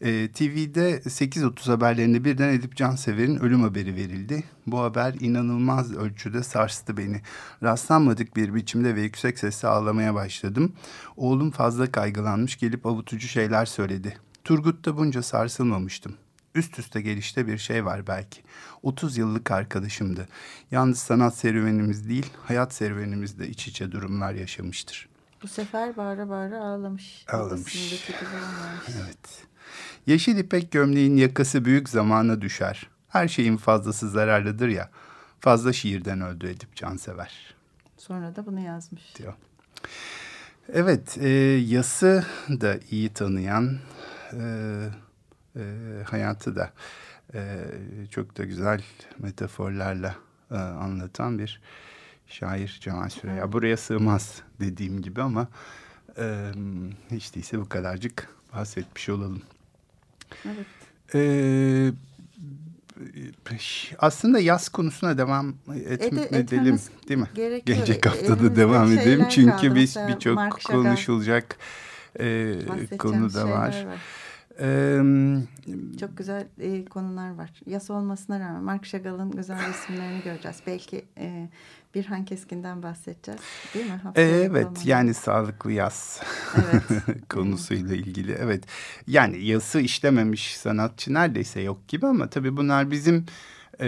Ee, TV'de 8.30 haberlerinde birden Edip Cansever'in ölüm haberi verildi. Bu haber inanılmaz ölçüde sarstı beni. Rastlanmadık bir biçimde ve yüksek sesle ağlamaya başladım. Oğlum fazla kaygılanmış gelip avutucu şeyler söyledi. Turgut'ta bunca sarsılmamıştım. Üst üste gelişte bir şey var belki. 30 yıllık arkadaşımdı. Yalnız sanat serüvenimiz değil, hayat serüvenimizde iç içe durumlar yaşamıştır. Bu sefer bağıra bağıra ağlamış. Ağlamış. Evet. Yeşil ipek gömleğin yakası büyük zamana düşer. Her şeyin fazlası zararlıdır ya. Fazla şiirden öldü Edip Cansever Sonra da bunu yazmış. diyor. Evet, e, yası da iyi tanıyan, e, e, hayatı da e, çok da güzel metaforlarla e, anlatan bir şair Cemal Süreya. Buraya sığmaz dediğim gibi ama e, hiç değilse bu kadarcık bahsetmiş olalım. Evet. Ee, aslında yaz konusuna devam etme, Ede- edelim değil mi? gerekiyor. Gelecek E- haftada elimizde devam edelim çünkü biz birçok konuşulacak e, konu da var. var. Ee, Çok güzel e, konular var. Yas olmasına rağmen Mark Chagall'ın güzel resimlerini göreceğiz. Belki e, Birhan Keskin'den bahsedeceğiz. Değil mi? Haftaya evet yapalım. yani sağlıklı yaz Evet. [laughs] konusuyla ilgili evet yani yası işlememiş sanatçı neredeyse yok gibi ama tabii bunlar bizim e,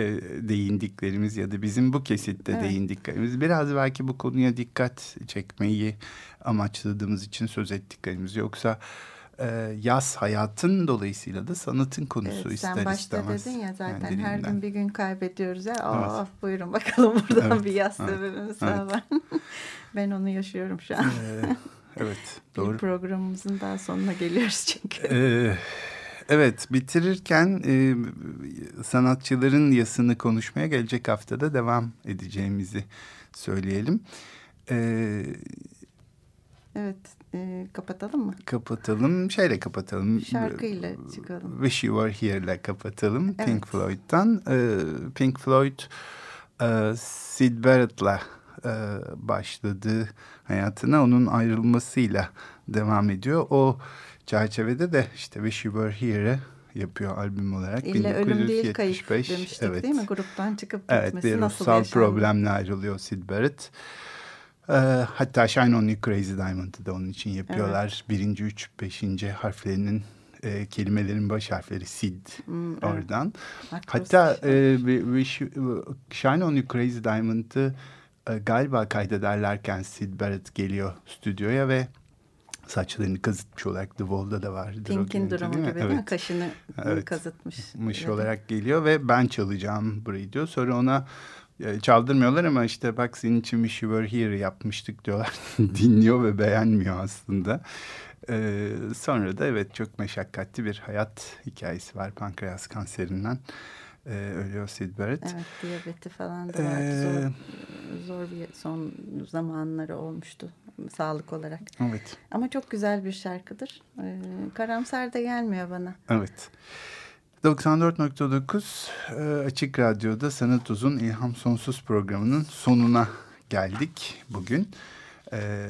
değindiklerimiz ya da bizim bu kesitte Evet. değindiklerimiz biraz belki bu konuya dikkat çekmeyi amaçladığımız için söz ettiklerimiz yoksa e, yaz hayatın dolayısıyla da sanatın konusu Evet, ister sen başta istemez. dedin ya zaten kendiliğinden. her gün bir gün kaybediyoruz ya. Aa, buyurun bakalım [laughs] buradan Evet, bir yaz evet, sebebimiz evet. var. [laughs] ben onu yaşıyorum şu an. Ee, evet [laughs] doğru. Bir programımızın daha sonuna geliyoruz çünkü. Ee, evet bitirirken e, sanatçıların yasını konuşmaya gelecek haftada devam edeceğimizi söyleyelim. Ee, Evet, e, kapatalım mı? kapatalım şeyle kapatalım. Şarkıyla çıkalım. Wish You Were Here'le kapatalım Evet. Pink Floyd'dan. Ee, Pink Floyd e, Sid Barrett'la e, başladı hayatına onun ayrılmasıyla devam ediyor. O çerçevede de işte Wish You Were Here'e yapıyor albüm olarak. İlle ölüm değil kayıp 1975. demiştik evet. değil mi? Gruptan çıkıp Evet gitmesi bir nasıl ruhsal yaşandı? problemle ayrılıyor Sid Barrett. Ee, hatta Shine On You Crazy Diamond'ı da onun için yapıyorlar. Birinci, üç, beşinci harflerinin e, kelimelerin baş harfleri Sid Hmm, evet. oradan. Akrostiş Hatta e, Shine On You Crazy Diamond'ı e, galiba kaydederlerken Sid Barrett geliyor stüdyoya ve saçlarını kazıtmış olarak The Wall'da da vardır. o Pink'in durumu değil mi? gibi değil mi? Evet Kaşını Evet. kazıtmış. mış Evet. olarak geliyor ve ben çalacağım burayı diyor. Sonra ona e, çaldırmıyorlar ama işte bak senin için bir She Were Here yapmıştık diyorlar. [laughs] Dinliyor ve beğenmiyor aslında. Ee, sonra da evet çok meşakkatli bir hayat hikayesi var pankreas kanserinden. Ee, ölüyor Sid Barrett. Evet, diyabeti falan da vardı. Ee, Zor, zor bir son zamanları olmuştu sağlık olarak. Evet. Ama çok güzel bir şarkıdır. Ee, karamsar da gelmiyor bana. Evet. 94.9 e, Açık Radyo'da Sanat Uzun İlham Sonsuz programının sonuna geldik bugün. E,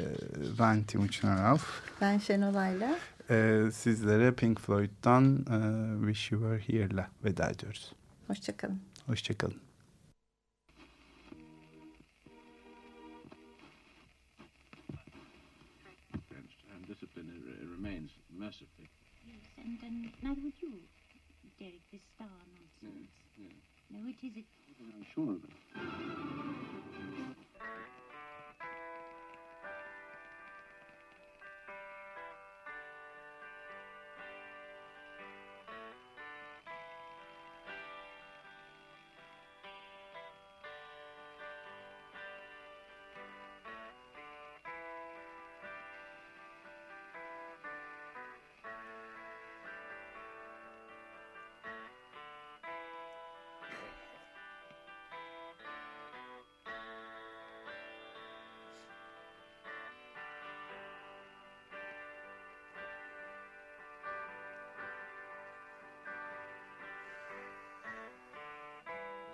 ben Timuçin Arav. Ben Şenolay'la E, sizlere Pink Floyd'dan Wish You Were Here'la veda ediyoruz. hoşçakalın. Hoşçakalın. Yes, and, and neither would you, Derek, this star nonsense. No, it isn't. I'm sure of it.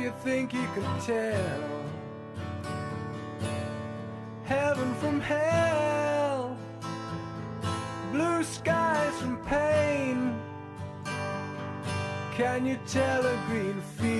you think you can tell heaven from hell, blue skies from pain? Can you tell a green field?